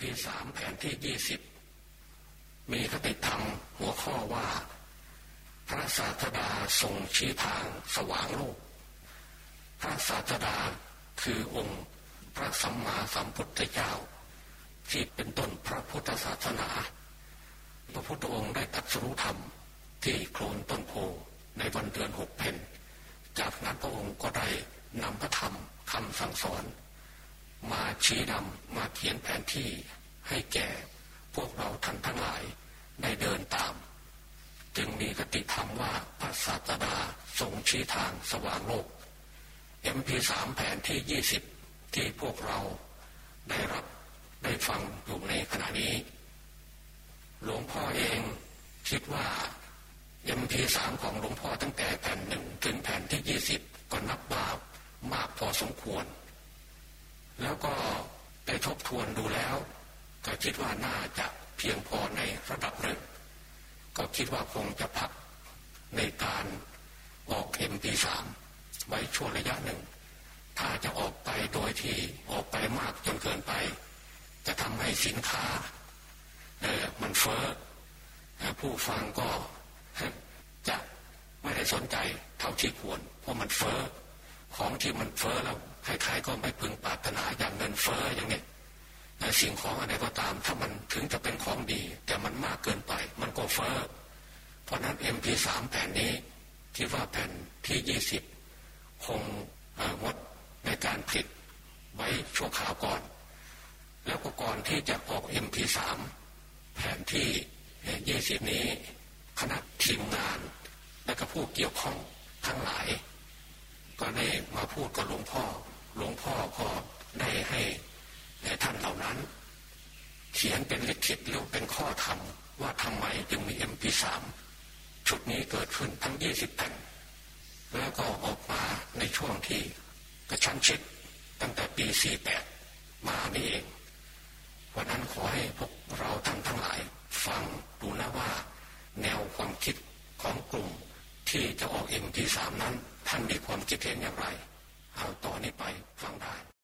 MP3 แผ่นที่ยี่สิบมีคติธรรมหัวข้อว่า พระศาสดาทรงชี้ทางสว่างโลก พระศาสดาคือองค์พระสัมมาสัมพุทธเจ้า ที่เป็นต้นพระพุทธศาสนา พระพุทธองค์ได้ตัดสู้ธรรมที่โคลนต้นโพในวันเดือนหกเพนจากนั้นพระองค์ก็ได้นำพระธรรมคำสั่งสอน มาชี้นำมาเขียนแผนที่ให้แก่พวกเราท่านทั้งหลายได้เดินตาม จึงมีกติธรรมว่าพระศาสดาทรงชี้ทางสว่างโลก MP3 แผนที่ยี่สิบที่พวกเราได้รับได้ฟังอยู่ในขณะนี้ หลวงพ่อเองคิดว่า MP3 ของหลวงพ่อตั้งแต่แผ่นหนึ่งถึงแผ่นที่ยี่สิบก็นับว่ามากพอสมควร แล้วก็ได้ทบทวนดูแล้ว ก็คิดว่าน่าจะเพียงพอในระดับหนึ่งก็คิดว่าคงจะพักในการออก MP3 ไว้ช่วงระยะหนึ่ง ถ้าจะออกไปโดยที่ออกไปมากจนเกินไป จะทำให้สินค้าเออมันเฟ้อผู้ฟังก็จะไม่ได้สนใจเท่าที่ควร เพราะมันเฟ้อของที่มันเฟ้อแล้วใครๆก็ไม่พึงปรารถนา เฟ้ออย่างนี้สิ่งของอะไรก็ตาม ถ้ามันถึงจะเป็นของดี แต่มันมากเกินไป มันก็เฟ้อเพราะนั้น MP3 แผ่นนี้ที่ว่าแผ่นที่ยี่สิบคงงดในการผลิตไว้ชั่วคราวก่อน แล้วก็ก่อนที่จะออก MP3 แผ่นที่ยี่สิบนี้คณะทีมงาน และก็ผู้เกี่ยวข้องทั้งหลาย ก็ได้มาพูดกับหลวงพ่อ หลวงพ่อก็ ได้ให้ท่านเหล่านั้น เขียนเป็นลิขิตหรือเป็นข้อธรรมว่าทำไมจึงมี MP3 ชุดนี้เกิดขึ้นทั้งยี่สิบแผ่นแล้วก็ออกมาในช่วงที่กระชั้นชิดตั้งแต่ปี 48 มานี่เอง วันนั้นขอให้พวกเราท่านทั้งหลาย ฟังดูนะว่า แนวความคิดของกลุ่มที่จะออกเอ็มทีสามนั้น ท่านมีความคิดเห็นอย่างไร เอาต่อนนี้ไปฟังได้